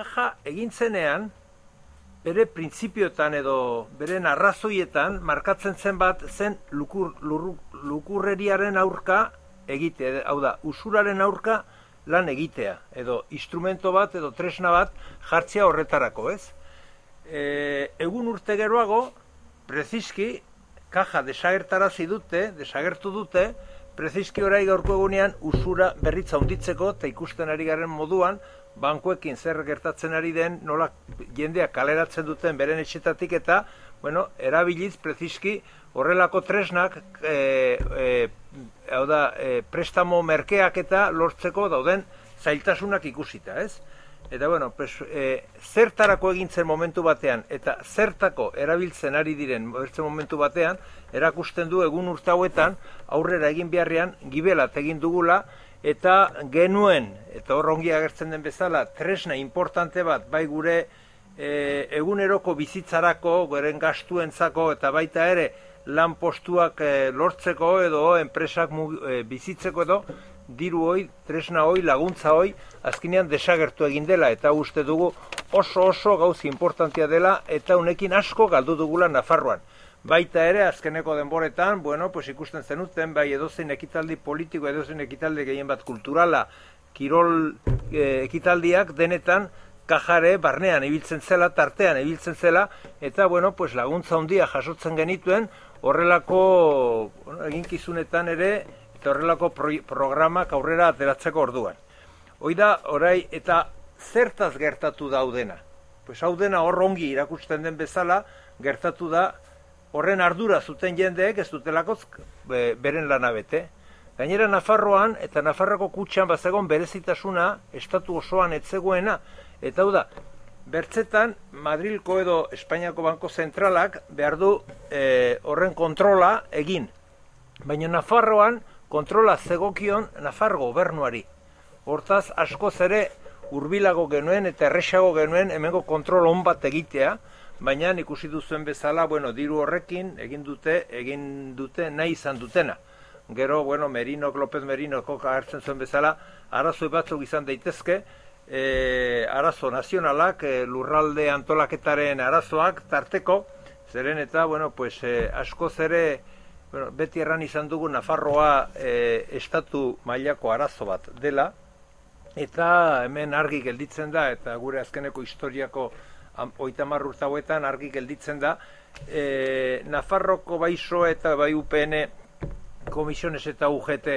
kaja egintzenean, bere printzipiotan edo bere arrazoietan markatzen zen bat zen lukur, lukurreriaren aurka egite, hau da, usuraren aurka lan egitea, edo instrumento bat edo tresna bat jartzea horretarako, ez? E, egun urte geroago, preziski, kaja desagertarazi dute, desagertu dute, preziski orai gaurko egunean usura berritza hunditzeko eta ikusten ari garen moduan, bankuekin zer gertatzen ari den, nola jendeak kaleratzen duten beren etxetatik eta, bueno, erabiliz preziski horrelako tresnak e, e, hau da, e, prestamo merkeak eta lortzeko dauden zailtasunak ikusita, ez? Eta bueno, pues, e, zertarako egintzen momentu batean eta zertako erabiltzen ari diren bertzen momentu batean, erakusten du egun urte hauetan aurrera egin beharrean gibelat egin dugula eta genuen, eta hor ongi agertzen den bezala, tresna importante bat, bai gure e, eguneroko bizitzarako, goren gastuentzako eta baita ere lan postuak e, lortzeko edo enpresak e, bizitzeko edo diru hoi, tresna hoi, laguntza hoi, azkenean desagertu egin dela eta uste dugu oso oso gauzi importantia dela eta unekin asko galdu dugula Nafarroan. Baita ere, azkeneko denboretan, bueno, pues ikusten zenuten, bai edozein ekitaldi politiko, edozein ekitaldi gehien bat kulturala, kirol e, ekitaldiak denetan kajare barnean ibiltzen zela, tartean ibiltzen zela, eta, bueno, pues laguntza handia jasotzen genituen, horrelako bueno, eginkizunetan ere, eta horrelako pro, programak aurrera ateratzeko orduan. Hoi da, orai, eta zertaz gertatu daudena. Pues hau dena hor ongi irakusten den bezala, gertatu da, horren ardura zuten jendeek ez dutelako beren lana bete. Gainera Nafarroan eta Nafarroko kutxan bazegon berezitasuna estatu osoan etzegoena. Eta hau da, bertzetan Madrilko edo Espainiako Banko Zentralak behar du e, horren kontrola egin. Baina Nafarroan kontrola zegokion Nafar gobernuari. Hortaz askoz ere hurbilago genuen eta erresago genuen hemengo kontrol on bat egitea, baina ikusi duzuen bezala, bueno, diru horrekin egin dute, egin dute nahi izan dutena. Gero, bueno, Merino, López Merino, koka hartzen zuen bezala, arazo batzuk izan daitezke, e, arazo nazionalak, e, lurralde antolaketaren arazoak tarteko, zeren eta, bueno, pues, e, asko zere, bueno, beti erran izan dugu Nafarroa e, estatu mailako arazo bat dela, eta hemen argi gelditzen da, eta gure azkeneko historiako oita marrurta hauetan argi gelditzen da e, Nafarroko baizo eta bai UPN komisiones eta UGT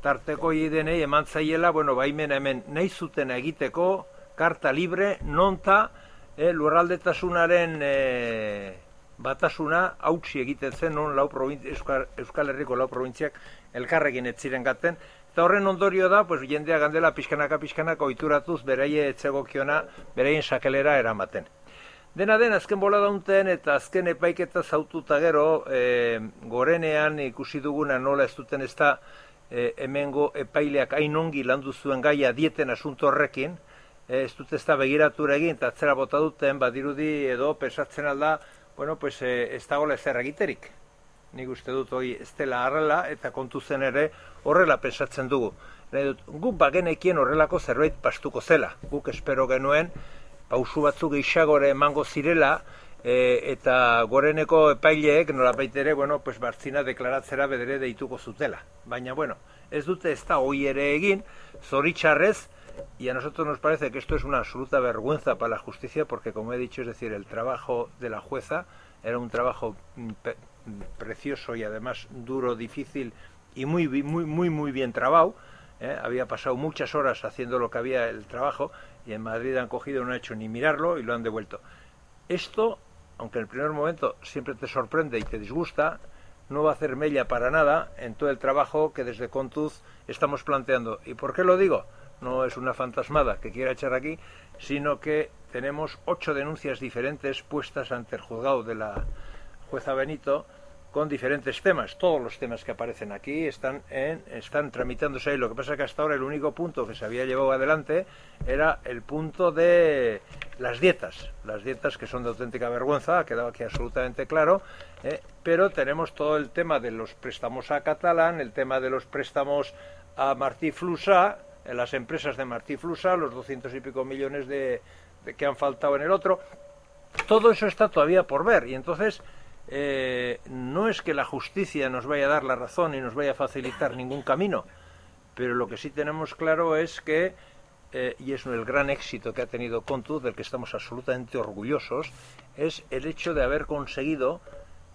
tarteko idenei eman zaiela, bueno, baimen hemen nahi zuten egiteko, karta libre, nonta e, lurraldetasunaren e, batasuna hautsi egiten zen, non lau Euskal, Euskal Herriko lau provintziak elkarrekin ez ziren gaten, Eta horren ondorio da, pues, jendea gandela pixkanaka pixkanaka oituratuz beraie etzegokiona, beraien sakelera eramaten. Dena den, azken bola daunten eta azken epaiketa zaututa gero, e, gorenean ikusi duguna nola ez duten ez da e, hemengo epaileak ainongi landu zuen gaia dieten asunto horrekin, e, ez dut ez da begiratura egin, eta atzera bota duten, badirudi edo pesatzen alda, bueno, pues, e, ez da gola ezer egiterik. Nik uste dut hori ez dela harrela eta kontu zen ere horrela pesatzen dugu. Dut, guk bagenekien horrelako zerbait pastuko zela. Guk espero genuen, pausu batzuk gehiagore emango zirela, e, eta goreneko epaileek nola baitere, bueno, pues bartzina deklaratzera bedere deituko zutela. Baina, bueno, ez dute ez da hoi ere egin, zoritxarrez, y a nosotros nos parece que esto es una absoluta vergüenza para la justicia, porque como he dicho, es decir, el trabajo de la jueza era un trabajo mm, precioso y además duro, difícil y muy, muy, muy, muy bien trabado. ¿Eh? Había pasado muchas horas haciendo lo que había el trabajo y en Madrid han cogido, no han hecho ni mirarlo y lo han devuelto. Esto, aunque en el primer momento siempre te sorprende y te disgusta, no va a hacer mella para nada en todo el trabajo que desde Contuz estamos planteando. ¿Y por qué lo digo? No es una fantasmada que quiera echar aquí, sino que tenemos ocho denuncias diferentes puestas ante el juzgado de la jueza Benito con diferentes temas. Todos los temas que aparecen aquí están, en, están tramitándose ahí. Lo que pasa es que hasta ahora el único punto que se había llevado adelante era el punto de las dietas. Las dietas que son de auténtica vergüenza, ha quedado aquí absolutamente claro. Eh, pero tenemos todo el tema de los préstamos a Catalán, el tema de los préstamos a Martí Flusa, las empresas de Martí Flusa, los doscientos y pico millones de, que han faltado en el otro. Todo eso está todavía por ver y entonces eh, no es que la justicia nos vaya a dar la razón y nos vaya a facilitar ningún camino, pero lo que sí tenemos claro es que, eh, y es el gran éxito que ha tenido Contu, del que estamos absolutamente orgullosos, es el hecho de haber conseguido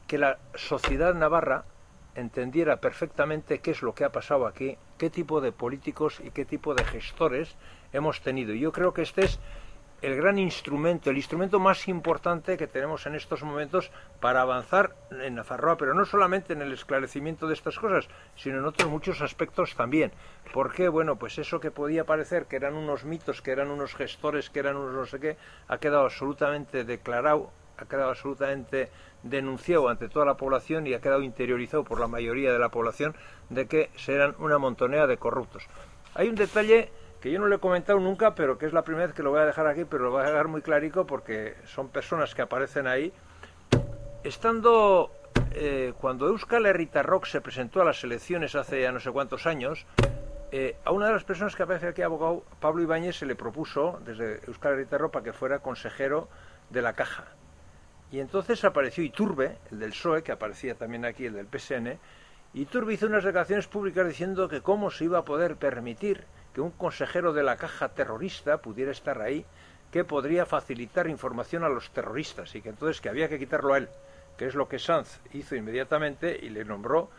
que la sociedad navarra entendiera perfectamente qué es lo que ha pasado aquí, qué tipo de políticos y qué tipo de gestores hemos tenido. Y yo creo que este es el gran instrumento, el instrumento más importante que tenemos en estos momentos para avanzar en Nafarroa, pero no solamente en el esclarecimiento de estas cosas, sino en otros muchos aspectos también. ¿Por qué? Bueno, pues eso que podía parecer que eran unos mitos, que eran unos gestores, que eran unos no sé qué, ha quedado absolutamente declarado, ha quedado absolutamente denunciado ante toda la población y ha quedado interiorizado por la mayoría de la población de que serán una montonea de corruptos. Hay un detalle que yo no le he comentado nunca, pero que es la primera vez que lo voy a dejar aquí, pero lo voy a dejar muy clarico porque son personas que aparecen ahí. Estando eh, cuando Euskal Herrita Rock se presentó a las elecciones hace ya no sé cuántos años, eh, a una de las personas que aparece aquí, abogado Pablo Ibáñez, se le propuso desde Euskal Herrita Rock para que fuera consejero de la caja. Y entonces apareció Iturbe, el del PSOE, que aparecía también aquí, el del PSN, y Iturbe hizo unas declaraciones públicas diciendo que cómo se iba a poder permitir que un consejero de la caja terrorista pudiera estar ahí, que podría facilitar información a los terroristas y que entonces que había que quitarlo a él, que es lo que Sanz hizo inmediatamente y le nombró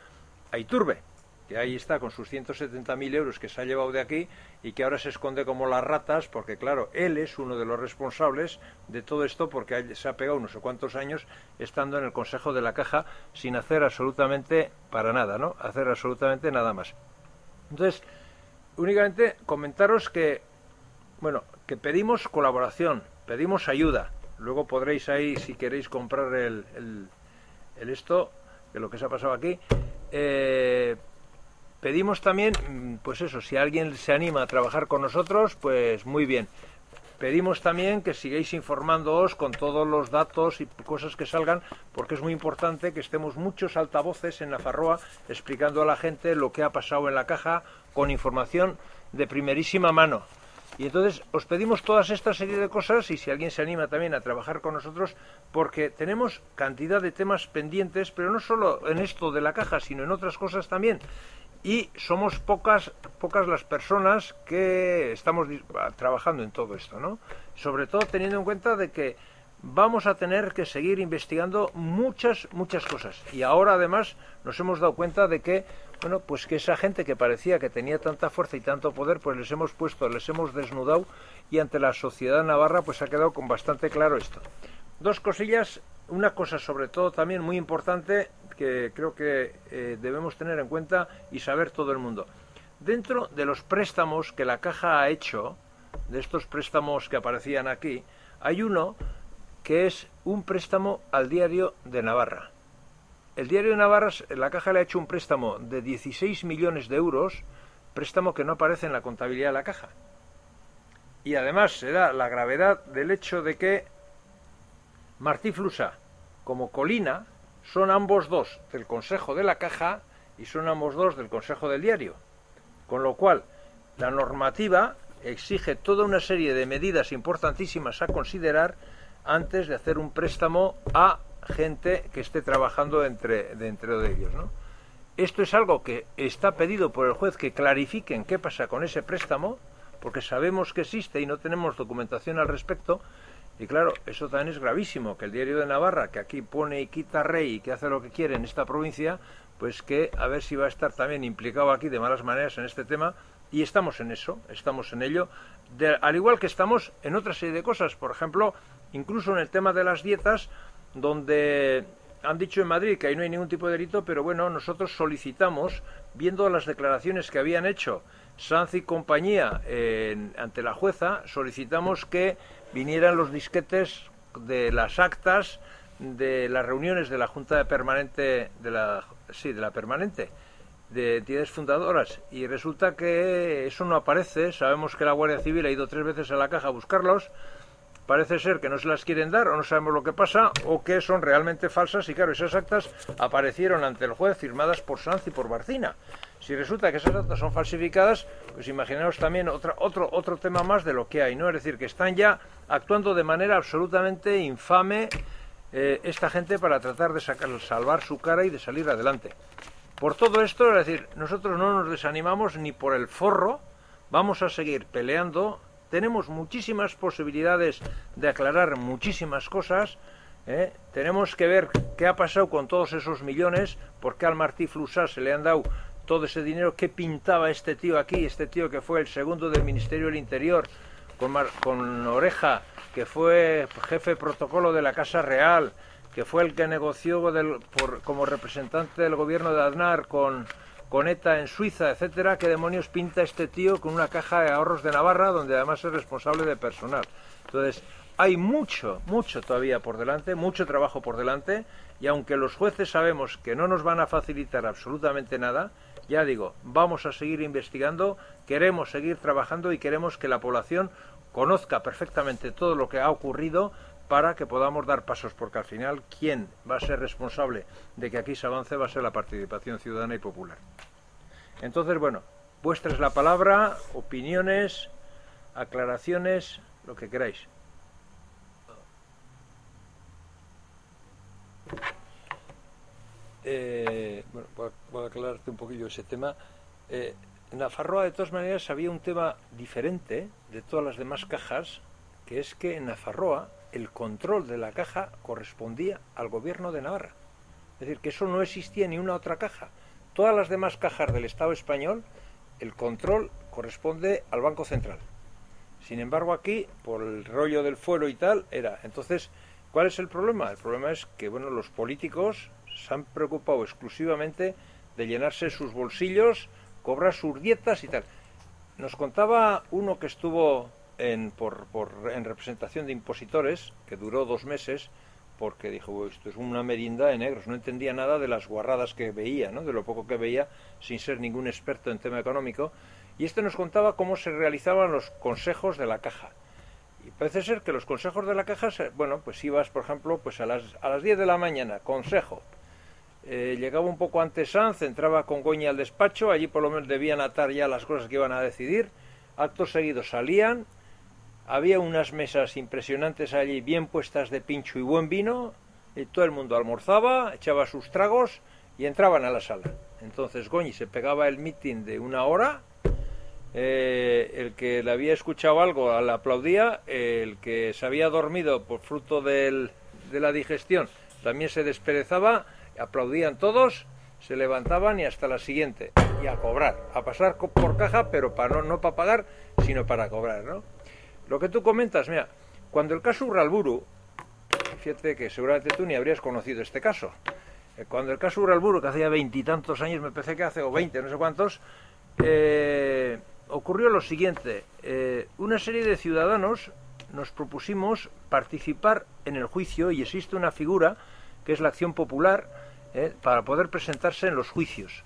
a Iturbe que ahí está con sus 170.000 euros que se ha llevado de aquí y que ahora se esconde como las ratas, porque claro, él es uno de los responsables de todo esto porque se ha pegado no sé cuántos años estando en el Consejo de la Caja sin hacer absolutamente para nada, ¿no? Hacer absolutamente nada más. Entonces, únicamente comentaros que, bueno, que pedimos colaboración, pedimos ayuda. Luego podréis ahí, si queréis comprar el, el, esto, de lo que se ha pasado aquí, eh, Pedimos también, mm, pues eso, si alguien se anima a trabajar con nosotros, pues muy bien. Pedimos también que sigáis informándoos con todos los datos y cosas que salgan, porque es muy importante que estemos muchos altavoces en Nafarroa explicando a la gente lo que ha pasado en la caja con información de primerísima mano. Y entonces os pedimos todas esta serie de cosas y si alguien se anima también a trabajar con nosotros, porque tenemos cantidad de temas pendientes, pero no solo en esto de la caja, sino en otras cosas también y somos pocas pocas las personas que estamos trabajando en todo esto, ¿no? Sobre todo teniendo en cuenta de que vamos a tener que seguir investigando muchas muchas cosas y ahora además nos hemos dado cuenta de que bueno, pues que esa gente que parecía que tenía tanta fuerza y tanto poder, pues les hemos puesto, les hemos desnudado y ante la sociedad navarra pues ha quedado con bastante claro esto. Dos cosillas, una cosa sobre todo también muy importante que creo que eh, debemos tener en cuenta y saber todo el mundo. Dentro de los préstamos que la caja ha hecho, de estos préstamos que aparecían aquí, hay uno que es un préstamo al diario de Navarra. El diario de Navarra, la caja le ha hecho un préstamo de 16 millones de euros, préstamo que no aparece en la contabilidad de la caja. Y además se da la gravedad del hecho de que Martí Flusa, como Colina, son ambos dos del Consejo de la Caja y son ambos dos del Consejo del Diario. Con lo cual, la normativa exige toda una serie de medidas importantísimas a considerar antes de hacer un préstamo a gente que esté trabajando entre, dentro de ellos. ¿no? Esto es algo que está pedido por el juez que clarifiquen qué pasa con ese préstamo, porque sabemos que existe y no tenemos documentación al respecto, y claro, eso también es gravísimo, que el diario de Navarra, que aquí pone y quita rey y que hace lo que quiere en esta provincia, pues que a ver si va a estar también implicado aquí de malas maneras en este tema. Y estamos en eso, estamos en ello, al igual que estamos en otra serie de cosas. Por ejemplo, incluso en el tema de las dietas, donde han dicho en Madrid que ahí no hay ningún tipo de delito, pero bueno, nosotros solicitamos, viendo las declaraciones que habían hecho Sanz y compañía ante la jueza, solicitamos que vinieran los disquetes de las actas de las reuniones de la Junta Permanente de la sí, de la permanente de entidades fundadoras. Y resulta que eso no aparece, sabemos que la Guardia Civil ha ido tres veces a la caja a buscarlos parece ser que no se las quieren dar o no sabemos lo que pasa o que son realmente falsas y claro, esas actas aparecieron ante el juez firmadas por Sanz y por Barcina. Si resulta que esas actas son falsificadas, pues imaginaos también otro, otro tema más de lo que hay, ¿no? Es decir, que están ya actuando de manera absolutamente infame eh, esta gente para tratar de sacar, salvar su cara y de salir adelante. Por todo esto, es decir, nosotros no nos desanimamos ni por el forro, vamos a seguir peleando tenemos muchísimas posibilidades de aclarar muchísimas cosas. ¿eh? Tenemos que ver qué ha pasado con todos esos millones, por qué al Martí Flusá se le han dado todo ese dinero, qué pintaba este tío aquí, este tío que fue el segundo del Ministerio del Interior, con, con Oreja, que fue jefe de protocolo de la Casa Real, que fue el que negoció como representante del gobierno de Aznar con con ETA en Suiza, etcétera, ¿qué demonios pinta este tío con una caja de ahorros de Navarra donde además es responsable de personal? Entonces, hay mucho, mucho todavía por delante, mucho trabajo por delante, y aunque los jueces sabemos que no nos van a facilitar absolutamente nada, ya digo, vamos a seguir investigando, queremos seguir trabajando y queremos que la población conozca perfectamente todo lo que ha ocurrido para que podamos dar pasos, porque al final quien va a ser responsable de que aquí se avance va a ser la participación ciudadana y popular. Entonces, bueno, vuestra es la palabra, opiniones, aclaraciones, lo que queráis. Eh, bueno, voy a, aclararte un poquillo ese tema. Eh, en la Farroa, de todas maneras, había un tema diferente de todas las demás cajas, que es que en la el control de la caja correspondía al gobierno de Navarra. Es decir, que eso no existía ni una otra caja. Todas las demás cajas del Estado español, el control corresponde al Banco Central. Sin embargo, aquí, por el rollo del fuero y tal, era. Entonces, ¿cuál es el problema? El problema es que, bueno, los políticos se han preocupado exclusivamente de llenarse sus bolsillos, cobrar sus dietas y tal. Nos contaba uno que estuvo en, por, por, en representación de impositores, que duró dos meses, porque dijo, esto es una merienda de negros, no entendía nada de las guarradas que veía, ¿no? de lo poco que veía, sin ser ningún experto en tema económico, y este nos contaba cómo se realizaban los consejos de la caja. Y parece ser que los consejos de la caja, bueno, pues ibas, por ejemplo, pues a las, a las 10 de la mañana, consejo. Eh, llegaba un poco antes Sanz, entraba con Goña al despacho, allí por lo menos debían atar ya las cosas que iban a decidir. Actos seguidos salían, había unas mesas impresionantes allí, bien puestas de pincho y buen vino, y todo el mundo almorzaba, echaba sus tragos y entraban a la sala. Entonces Goñi se pegaba el meeting de una hora, eh, el que le había escuchado algo le aplaudía, el que se había dormido por fruto de la digestión también se desperezaba, aplaudían todos, se levantaban y hasta la siguiente, y a cobrar, a pasar por caja, pero no, no para pagar, sino para cobrar, ¿no? Lo que tú comentas, mira, cuando el caso Uralburu, fíjate que seguramente tú ni habrías conocido este caso, eh, cuando el caso Uralburu, que hacía veintitantos años, me parece que hace, o veinte, no sé cuántos, eh, ocurrió lo siguiente, eh, una serie de ciudadanos nos propusimos participar en el juicio y existe una figura que es la acción popular para poder presentarse en los juicios.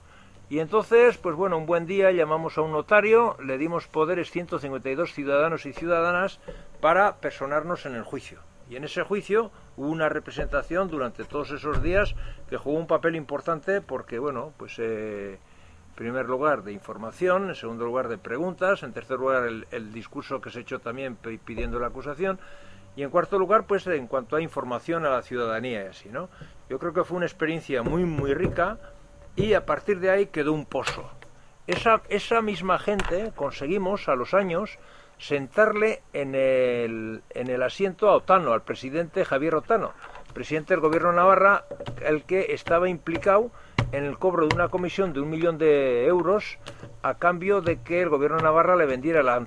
Y entonces, pues bueno, un buen día llamamos a un notario, le dimos poderes 152 ciudadanos y ciudadanas para personarnos en el juicio. Y en ese juicio hubo una representación durante todos esos días que jugó un papel importante porque, bueno, pues eh, en primer lugar de información, en segundo lugar de preguntas, en tercer lugar el, el discurso que se echó también pidiendo la acusación y en cuarto lugar, pues en cuanto a información a la ciudadanía y así, ¿no? Yo creo que fue una experiencia muy, muy rica y a partir de ahí quedó un pozo. Esa, esa misma gente conseguimos a los años sentarle en el, en el asiento a Otano, al presidente Javier Otano, presidente del gobierno Navarra, el que estaba implicado en el cobro de una comisión de un millón de euros a cambio de que el gobierno Navarra le vendiera la,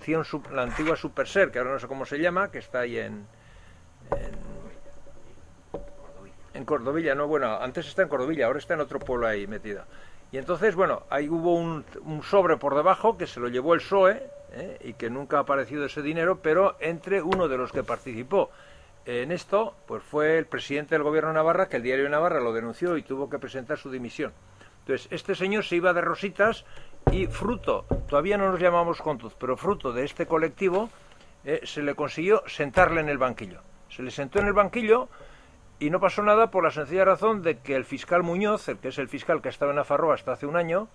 la antigua Superser, que ahora no sé cómo se llama, que está ahí en, en Cordovilla, no, bueno, antes está en Cordovilla, ahora está en otro pueblo ahí metida. Y entonces, bueno, ahí hubo un, sobre por debajo que se lo llevó el PSOE ¿eh? y que nunca ha aparecido ese dinero, pero entre uno de los que participó en esto, pues fue el presidente del gobierno de Navarra, que el diario Navarra lo denunció y tuvo que presentar su dimisión. Entonces, este señor se iba de rositas y fruto, todavía no nos llamamos juntos, pero fruto de este colectivo, eh, se le consiguió sentarle en el banquillo. Se le sentó en el banquillo y no pasó nada por la sencilla razón de que el fiscal Muñoz, el que es el fiscal que estaba en Navarra hasta hace un año,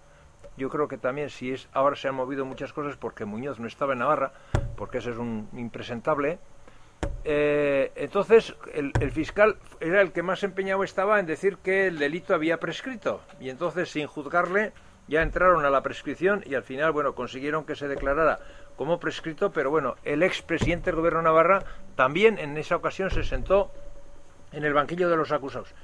yo creo que también si es ahora se han movido muchas cosas porque Muñoz no estaba en Navarra, porque ese es un impresentable. Eh, entonces el, fiscal era el que más empeñado estaba en decir que el delito había prescrito y entonces sin juzgarle ya entraron a la prescripción y al final bueno consiguieron que se declarara como prescrito, pero bueno el expresidente del gobierno Navarra también en esa ocasión se sentó en el banquillo de los acusados.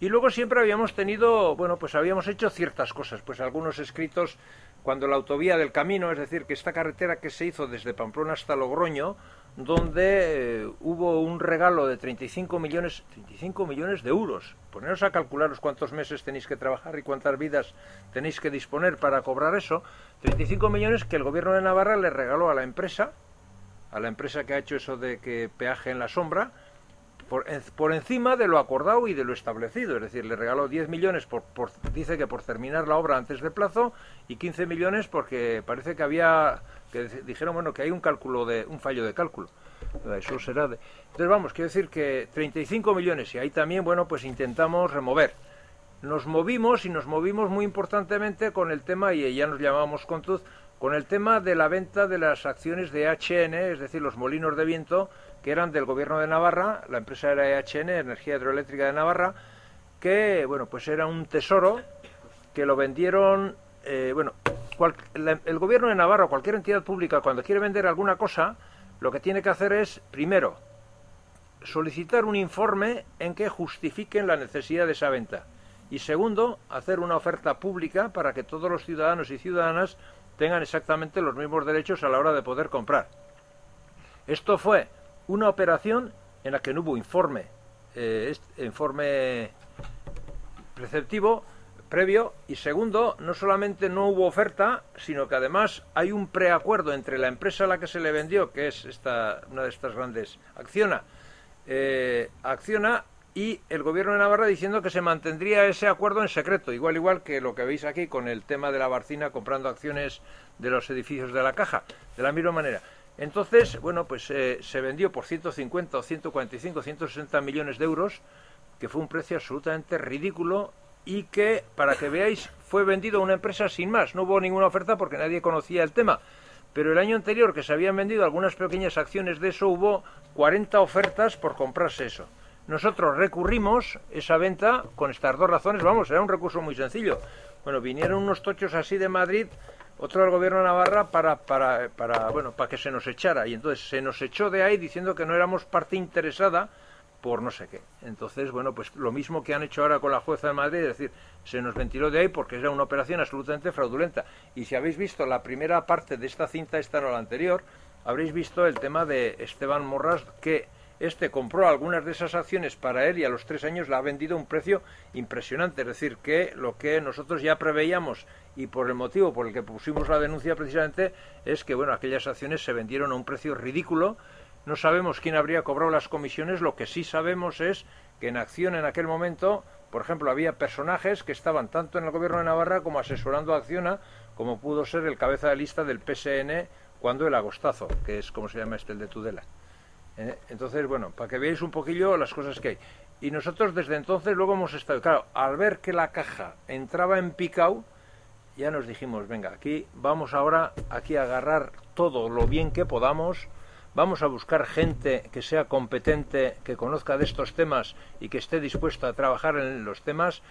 Y luego siempre habíamos tenido, bueno, pues habíamos hecho ciertas cosas, pues algunos escritos cuando la autovía del camino, es decir, que esta carretera que se hizo desde Pamplona hasta Logroño, donde eh, hubo un regalo de 35 millones, 35 millones de euros. Poneros a calcularos cuántos meses tenéis que trabajar y cuántas vidas tenéis que disponer para cobrar eso. 35 millones que el gobierno de Navarra le regaló a la empresa, a la empresa que ha hecho eso de que peaje en la sombra, por, encima de lo acordado y de lo establecido. Es decir, le regaló 10 millones, por, dice que por terminar la obra antes de plazo, y 15 millones porque parece que había, que dijeron, bueno, que hay un cálculo de, un fallo de cálculo. Eso será de... Entonces, vamos, quiero decir que 35 millones, y ahí también, bueno, pues intentamos remover. Nos movimos y nos movimos muy importantemente con el tema, y ya nos llamamos Contuz, con el tema de la venta de las acciones de HN, es decir, los molinos de viento, que eran del gobierno de Navarra, la empresa era EHN, Energía Hidroeléctrica de Navarra, que, bueno, pues era un tesoro que lo vendieron, eh, bueno, el gobierno de Navarra, cualquier entidad pública, cuando quiere vender alguna cosa, lo que tiene que hacer es, primero, solicitar un informe en que justifiquen la necesidad de esa venta. Y segundo, hacer una oferta pública para que todos los ciudadanos y ciudadanas tengan exactamente los mismos derechos a la hora de poder comprar. Esto fue una operación en la que no hubo informe, eh, informe preceptivo previo y segundo, no solamente no hubo oferta, sino que además hay un preacuerdo entre la empresa a la que se le vendió, que es esta, una de estas grandes, Acciona, eh, Acciona y el gobierno de Navarra diciendo que se mantendría ese acuerdo en secreto, igual igual que lo que veis aquí con el tema de la Barcina comprando acciones de los edificios de la caja, de la misma manera. Entonces, bueno, pues eh, se vendió por 150 o 145, 160 millones de euros, que fue un precio absolutamente ridículo y que, para que veáis, fue vendido a una empresa sin más. No hubo ninguna oferta porque nadie conocía el tema. Pero el año anterior, que se habían vendido algunas pequeñas acciones de eso, hubo 40 ofertas por comprarse eso. Nosotros recurrimos esa venta con estas dos razones. Vamos, era un recurso muy sencillo. Bueno, vinieron unos tochos así de Madrid otro del gobierno Navarra para, para, para, bueno, para que se nos echara. Y entonces se nos echó de ahí diciendo que no éramos parte interesada por no sé qué. Entonces, bueno, pues lo mismo que han hecho ahora con la jueza de Madrid, es decir, se nos ventiló de ahí porque era una operación absolutamente fraudulenta. Y si habéis visto la primera parte de esta cinta, esta no la anterior, habréis visto el tema de Esteban Morras que este compró algunas de esas acciones para él y a los tres años la ha vendido a un precio impresionante. Es decir, que lo que nosotros ya preveíamos y por el motivo por el que pusimos la denuncia precisamente es que bueno aquellas acciones se vendieron a un precio ridículo no sabemos quién habría cobrado las comisiones lo que sí sabemos es que en acción en aquel momento por ejemplo había personajes que estaban tanto en el gobierno de Navarra como asesorando a Acciona como pudo ser el cabeza de lista del PSN cuando el agostazo que es como se llama este el de Tudela. Entonces bueno para que veáis un poquillo las cosas que hay. Y nosotros desde entonces luego hemos estado claro al ver que la caja entraba en picao ya nos dijimos, venga, aquí vamos ahora aquí a agarrar todo lo bien que podamos, vamos a buscar gente que sea competente, que conozca de estos temas y que esté dispuesta a trabajar en los temas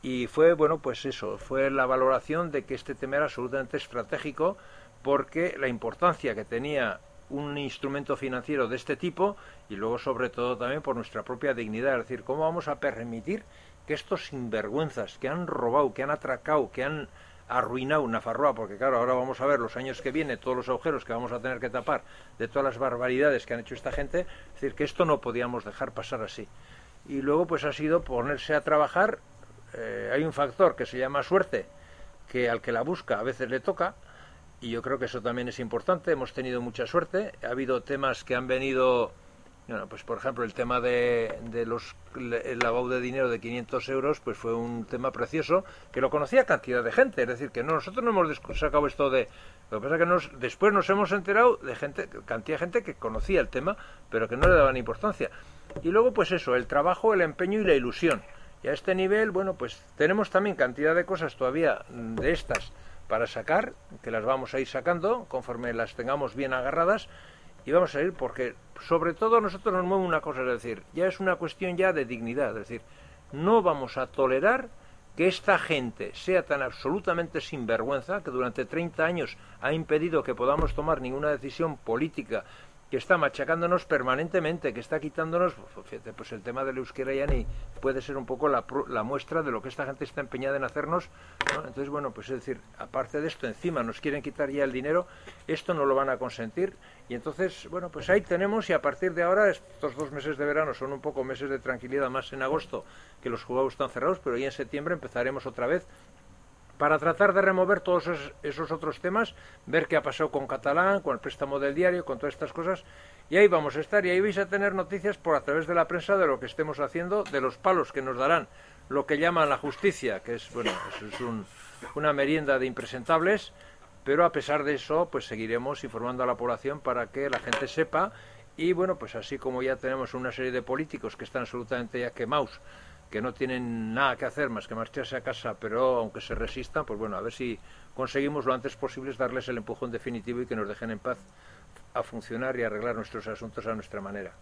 y fue, bueno, pues eso, fue la valoración de que este tema era absolutamente estratégico porque la importancia que tenía un instrumento financiero de este tipo y luego sobre todo también por nuestra propia dignidad, es decir, cómo vamos a permitir que estos sinvergüenzas que han robado, que han atracado, que han arruinado Nafarroa, porque claro, ahora vamos a ver los años que vienen, todos los agujeros que vamos a tener que tapar de todas las barbaridades que han hecho esta gente, es decir, que esto no podíamos dejar pasar así. Y luego pues ha sido ponerse a trabajar, eh, hay un factor que se llama suerte, que al que la busca a veces le toca, y yo creo que eso también es importante, hemos tenido mucha suerte, ha habido temas que han venido Bueno, pues por ejemplo, el tema de, de los el lavado de dinero de 500 euros, pues fue un tema precioso que lo conocía cantidad de gente. Es decir, que no, nosotros no hemos sacado esto de. Lo que pasa es que nos, después nos hemos enterado de gente, cantidad de gente que conocía el tema, pero que no le daban importancia. Y luego, pues eso, el trabajo, el empeño y la ilusión. Y a este nivel, bueno, pues tenemos también cantidad de cosas todavía de estas para sacar, que las vamos a ir sacando conforme las tengamos bien agarradas y vamos a ir porque sobre todo nosotros nos mueve una cosa, es decir, ya es una cuestión ya de dignidad, es decir, no vamos a tolerar que esta gente sea tan absolutamente sinvergüenza que durante 30 años ha impedido que podamos tomar ninguna decisión política que está machacándonos permanentemente, que está quitándonos, pues, fíjate, pues el tema del euskera ya ni puede ser un poco la, muestra de lo que esta gente está empeñada en hacernos. Entonces, bueno, pues es decir, aparte de esto, encima nos quieren quitar ya el dinero, esto no lo van a consentir. Y entonces, bueno, pues ahí tenemos y a partir de ahora, estos dos meses de verano son un poco meses de tranquilidad, más en agosto, que los juegos están cerrados, pero ya en septiembre empezaremos otra vez para tratar de remover todos esos, otros temas, ver qué ha pasado con Catalán, con el préstamo del diario, con todas estas cosas, y ahí vamos a estar, y ahí vais a tener noticias por a través de la prensa de lo que estemos haciendo, de los palos que nos darán. Lo que llaman la justicia, que es, bueno, es una merienda de impresentables, pero a pesar de eso, pues seguiremos informando a la población para que la gente sepa, y bueno, pues así como ya tenemos una serie de políticos que están absolutamente ya quemados, que no tienen nada que hacer más que marcharse a casa, pero aunque se resistan, pues bueno, a ver si conseguimos lo antes posible darles el empujón definitivo y que nos dejen en paz a funcionar y arreglar nuestros asuntos a nuestra manera.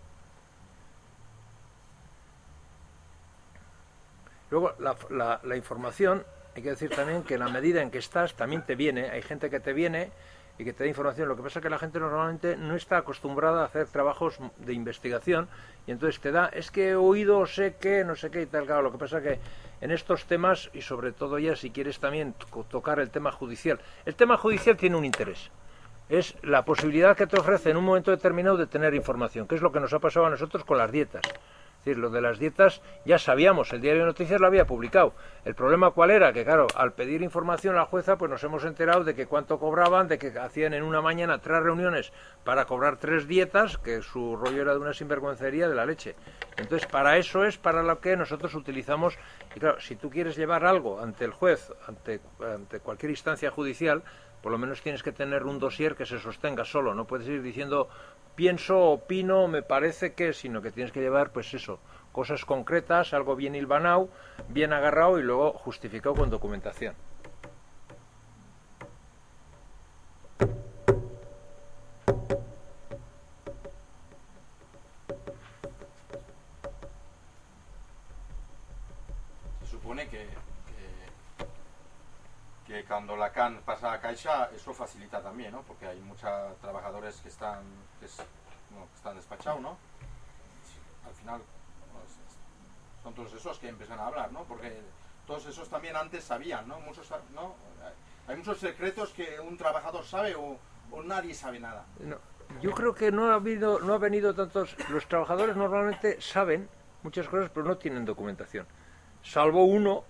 Luego, la, la información, hay que decir también que la medida en que estás también te viene, hay gente que te viene y que te da información. Lo que pasa es que la gente normalmente no está acostumbrada a hacer trabajos de investigación y entonces te da, es que he oído, sé que, no sé qué y tal. Claro, lo que pasa es que en estos temas y sobre todo ya si quieres también tocar el tema judicial, el tema judicial tiene un interés. Es la posibilidad que te ofrece en un momento determinado de tener información, que es lo que nos ha pasado a nosotros con las dietas. Es decir, lo de las dietas ya sabíamos, el diario de noticias lo había publicado. El problema cuál era, que claro, al pedir información a la jueza, pues nos hemos enterado de que cuánto cobraban, de que hacían en una mañana tres reuniones para cobrar tres dietas, que su rollo era de una sinvergüencería de la leche. Entonces, para eso es para lo que nosotros utilizamos. Y claro, si tú quieres llevar algo ante el juez, ante, ante cualquier instancia judicial, por lo menos tienes que tener un dossier que se sostenga solo, no puedes ir diciendo pienso, opino, me parece que, sino que tienes que llevar, pues eso, cosas concretas, algo bien hilvanado, bien agarrado y luego justificado con documentación. Eso facilita también, ¿no? Porque hay muchos trabajadores que están que, están despachados, ¿no? Al final son todos esos que empiezan a hablar, ¿no? Porque todos esos también antes sabían, ¿no? Muchos, ¿no? Hay muchos secretos que un trabajador sabe o, nadie sabe nada. yo creo que no ha habido, no ha venido tantos. Los trabajadores normalmente saben muchas cosas, pero no tienen documentación. Salvo uno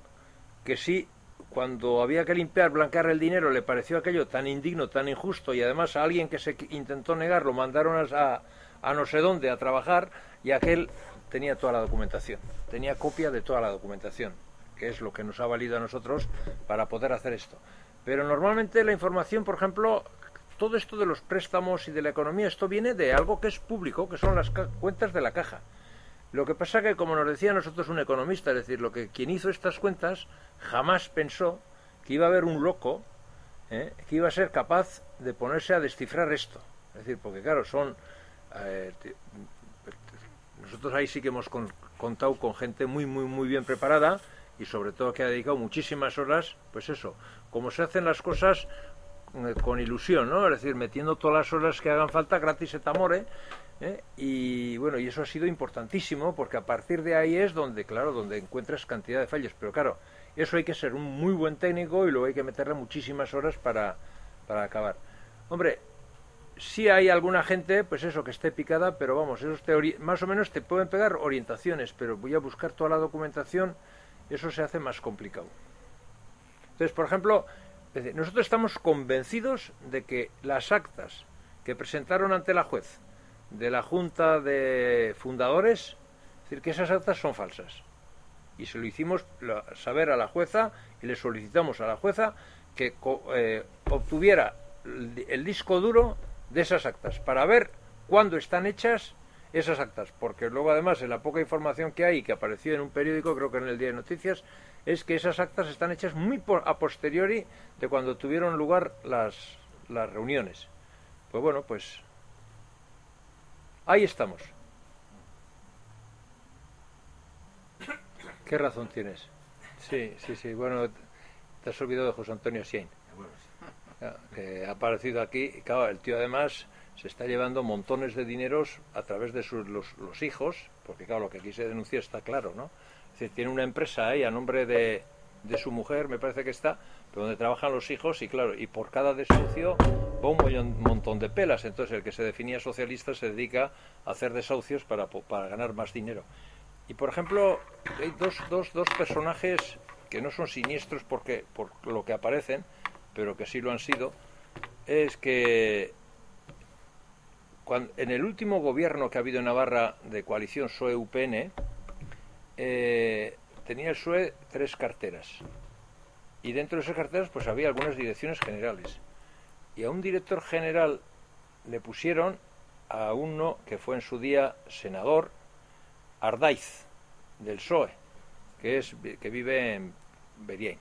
que sí cuando había que limpiar, blanquear el dinero, le pareció aquello tan indigno, tan injusto, y además a alguien que se intentó negar lo mandaron a, a no sé dónde a trabajar, y aquel tenía toda la documentación, tenía copia de toda la documentación, que es lo que nos ha valido a nosotros para poder hacer esto. Pero normalmente la información, por ejemplo, todo esto de los préstamos y de la economía, esto viene de algo que es público, que son las cuentas de la caja. Lo que pasa que, como nos decía nosotros un economista, es decir, lo que quien hizo estas cuentas jamás pensó que iba a haber un loco ¿eh? que iba a ser capaz de ponerse a descifrar esto. Es decir, porque claro, son... Eh, nosotros ahí sí que hemos contado con gente muy, muy, muy bien preparada y sobre todo que ha dedicado muchísimas horas, pues eso, como se hacen las cosas eh, con ilusión, ¿no? Es decir, metiendo todas las horas que hagan falta gratis et amore, ¿eh? y bueno, y eso ha sido importantísimo porque a partir de ahí es donde, claro, donde encuentras cantidad de fallos, pero claro, eso hay que ser un muy buen técnico y luego hay que meterle muchísimas horas para, para acabar. Hombre, si hay alguna gente, pues eso, que esté picada, pero vamos, esos más o menos te pueden pegar orientaciones, pero voy a buscar toda la documentación, eso se hace más complicado. Entonces, por ejemplo, nosotros estamos convencidos de que las actas que presentaron ante la juez de la Junta de Fundadores, es decir, que esas actas son falsas. Y se lo hicimos saber a la jueza y le solicitamos a la jueza que eh, obtuviera el disco duro de esas actas para ver cuándo están hechas esas actas, porque luego además en la poca información que hay que apareció en un periódico, creo que en el Día de Noticias, es que esas actas están hechas muy a posteriori de cuando tuvieron lugar las, las reuniones. Pues bueno, pues ahí estamos. ¿Qué razón tienes? Sí, sí, sí. Bueno, te has olvidado de José Antonio Sien, que ha aparecido aquí. Y claro, el tío además se está llevando montones de dineros a través de sus, los, los hijos, porque claro, lo que aquí se denuncia está claro, ¿no? Es decir, tiene una empresa ahí a nombre de, de su mujer, me parece que está, donde trabajan los hijos y claro, y por cada desahucio va un montón de pelas. Entonces el que se definía socialista se dedica a hacer desahucios para, para ganar más dinero. Y por ejemplo, hay dos, dos, dos personajes que no son siniestros porque, por lo que aparecen, pero que sí lo han sido, es que en el último gobierno que ha habido en Navarra de coalición PSOE-UPN, eh, tenía el PSOE tres carteras. Y dentro de esas carteras pues había algunas direcciones generales. Y a un director general le pusieron a uno que fue en su día senador, Ardaiz, del PSOE, que, es, que vive en Berien.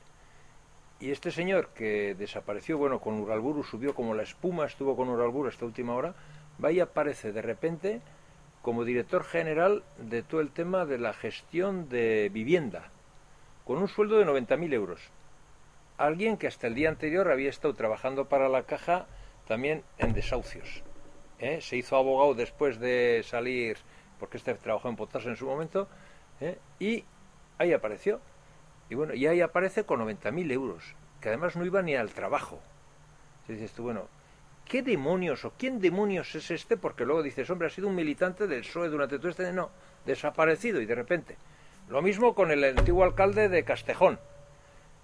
Y este señor que desapareció, bueno, con Uralburu subió como la espuma, estuvo con Uralburu esta última hora, vaya aparece de repente como director general de todo el tema de la gestión de vivienda, con un sueldo de 90.000 euros. Alguien que hasta el día anterior había estado trabajando para la caja también en desahucios. ¿eh? Se hizo abogado después de salir, porque este trabajó en Potas en su momento, ¿eh? y ahí apareció. Y bueno, y ahí aparece con 90.000 euros, que además no iba ni al trabajo. Y dices tú, bueno, ¿qué demonios o quién demonios es este? Porque luego dices, hombre, ha sido un militante del PSOE durante todo este... No, desaparecido y de repente. Lo mismo con el antiguo alcalde de Castejón.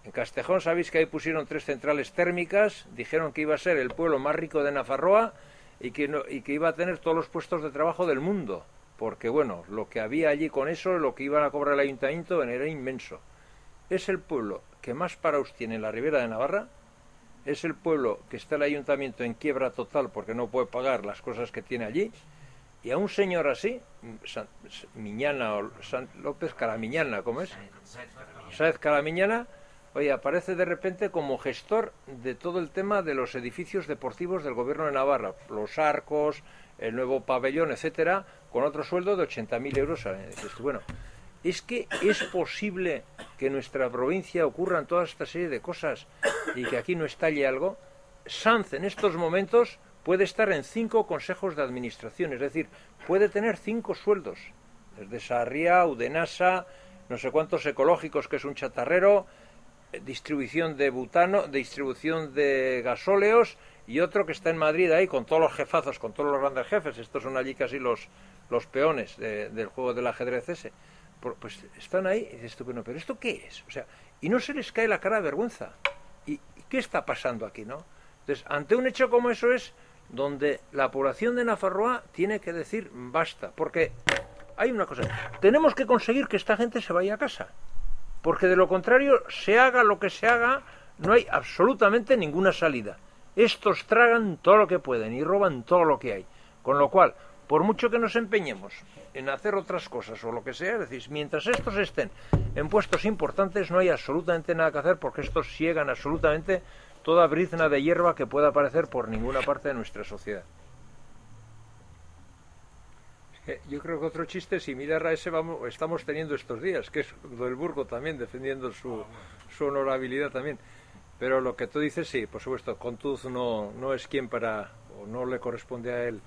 En Castejón sabéis que ahí pusieron tres centrales térmicas, dijeron que iba a ser el pueblo más rico de Nafarroa y que, no, y que iba a tener todos los puestos de trabajo del mundo. Porque bueno, lo que había allí con eso, lo que iban a cobrar el ayuntamiento era inmenso. Es el pueblo que más paraos tiene en la ribera de Navarra, es el pueblo que está el ayuntamiento en quiebra total porque no puede pagar las cosas que tiene allí, y a un señor así, Miñana o López Caramiñana, ¿cómo es? Sáez Caramiñana, oye, aparece de repente como gestor de todo el tema de los edificios deportivos del gobierno de Navarra, los arcos, el nuevo pabellón, etcétera, con otro sueldo de 80.000 euros. Bueno, es que es posible que en nuestra provincia ocurran toda esta serie de cosas y que aquí no estalle algo. Sanz en estos momentos puede estar en cinco consejos de administración, es decir, puede tener cinco sueldos, desde Sarria, Udenasa, no sé cuántos ecológicos, que es un chatarrero, distribución de butano, distribución de gasóleos y otro que está en Madrid ahí con todos los jefazos, con todos los grandes jefes, estos son allí casi los, los peones del juego del ajedrez ese pues están ahí y dices tú, bueno, pero ¿esto qué es? O sea, y no se les cae la cara de vergüenza. ¿Y, qué está pasando aquí, no? Entonces, ante un hecho como eso es donde la población de Nafarroa tiene que decir basta, porque hay una cosa, tenemos que conseguir que esta gente se vaya a casa, porque de lo contrario, se haga lo que se haga, no hay absolutamente ninguna salida. Estos tragan todo lo que pueden y roban todo lo que hay. Con lo cual, por mucho que nos empeñemos en hacer otras cosas o lo que sea, es decir, mientras estos estén en puestos importantes no hay absolutamente nada que hacer porque estos ciegan absolutamente toda brizna de hierba que pueda aparecer por ninguna parte de nuestra sociedad. Yo creo que otro chiste similar a ese vamos, estamos teniendo estos días, que es del Burgo también defendiendo su, su honorabilidad también. Pero lo que tú dices, sí, por supuesto, Contuz no, no es quien para, o no le corresponde a él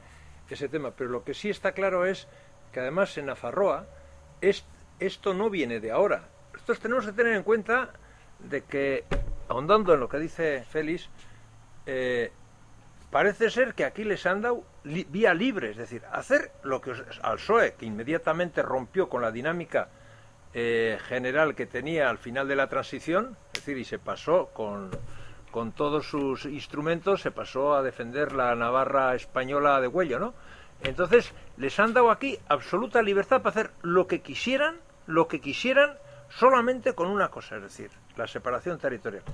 ese tema. Pero lo que sí está claro es que además en Nafarroa es, esto no viene de ahora. Estos tenemos que tener en cuenta de que, ahondando en lo que dice Félix, eh, parece ser que aquí les han dado vía libre, es decir, hacer lo que al PSOE, que inmediatamente rompió con la dinámica eh, general que tenía al final de la transición, es decir, y se pasó con, con todos sus instrumentos se pasó a defender la Navarra española de Huello, ¿no? Entonces, les han dado aquí absoluta libertad para hacer lo que quisieran, lo que quisieran, solamente con una cosa, es decir, la separación territorial.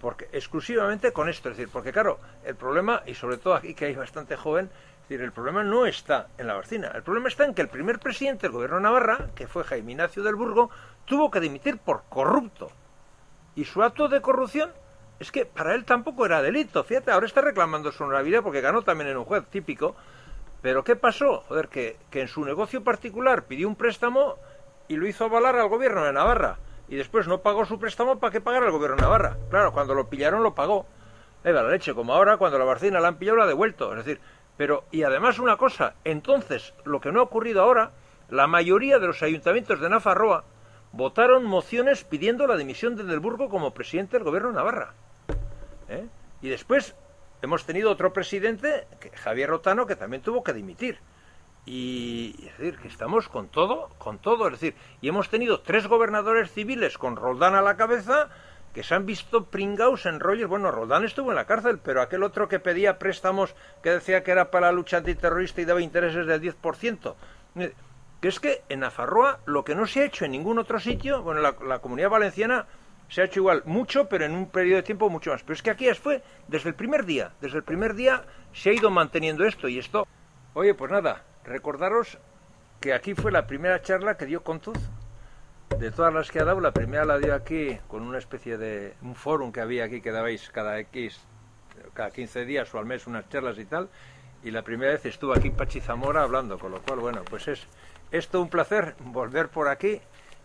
Porque exclusivamente con esto, es decir, porque claro, el problema, y sobre todo aquí que hay bastante joven, es decir, el problema no está en la vacina, el problema está en que el primer presidente del gobierno de Navarra, que fue Jaime Ignacio del Burgo, tuvo que dimitir por corrupto. Y su acto de corrupción es que para él tampoco era delito. Fíjate, ahora está reclamando su honorabilidad porque ganó también en un juez típico. Pero ¿qué pasó? Joder, que, que en su negocio particular pidió un préstamo y lo hizo avalar al gobierno de Navarra. Y después no pagó su préstamo para que pagara el gobierno Navarra. Claro, cuando lo pillaron lo pagó. Eh, la leche, como ahora cuando la Barcina la han pillado la ha devuelto. Es decir, pero, y además una cosa, entonces, lo que no ha ocurrido ahora, la mayoría de los ayuntamientos de Nafarroa votaron mociones pidiendo la dimisión de Del Burgo como presidente del gobierno Navarra. ¿Eh? Y después hemos tenido otro presidente, Javier Rotano, que también tuvo que dimitir. Y es decir, que estamos con todo, con todo, es decir, y hemos tenido tres gobernadores civiles con Roldán a la cabeza que se han visto pringados en rollos. Bueno, Roldán estuvo en la cárcel, pero aquel otro que pedía préstamos que decía que era para la lucha antiterrorista y daba intereses del 10%. Que es que en Afarroa lo que no se ha hecho en ningún otro sitio, bueno, la, la comunidad valenciana se ha hecho igual mucho, pero en un periodo de tiempo mucho más. Pero es que aquí fue desde el primer día, desde el primer día se ha ido manteniendo esto y esto. Oye, pues nada, recordaros que aquí fue la primera charla que dio Contuz. De todas las que ha dado, la primera la dio aquí con una especie de un fórum que había aquí que dabais cada X, cada 15 días o al mes unas charlas y tal. Y la primera vez estuvo aquí Pachi Zamora hablando, con lo cual, bueno, pues es esto un placer volver por aquí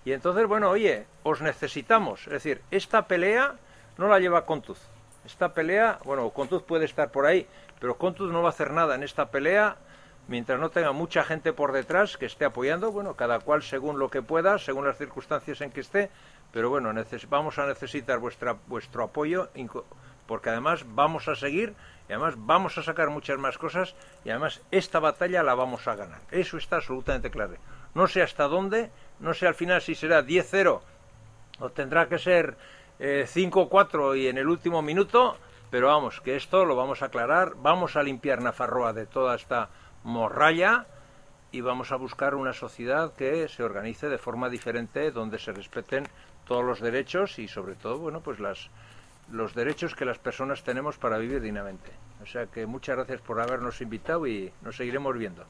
y entonces, bueno, oye, os necesitamos. Es decir, esta pelea no la lleva Contuz. Esta pelea, bueno, Contuz puede estar por ahí, pero Contuz no va a hacer nada en esta pelea mientras no tenga mucha gente por detrás que esté apoyando, bueno, cada cual según lo que pueda, según las circunstancias en que esté, pero bueno, vamos a necesitar vuestra, vuestro apoyo, porque además vamos a seguir, y además vamos a sacar muchas más cosas, y además esta batalla la vamos a ganar. Eso está absolutamente claro. No sé hasta dónde, no sé al final si será 10-0 o tendrá que ser eh, 5-4 y en el último minuto, pero vamos, que esto lo vamos a aclarar, vamos a limpiar Nafarroa de toda esta morralla y vamos a buscar una sociedad que se organice de forma diferente, donde se respeten todos los derechos y sobre todo, bueno, pues las, los derechos que las personas tenemos para vivir dignamente. O sea que muchas gracias por habernos invitado y nos seguiremos viendo.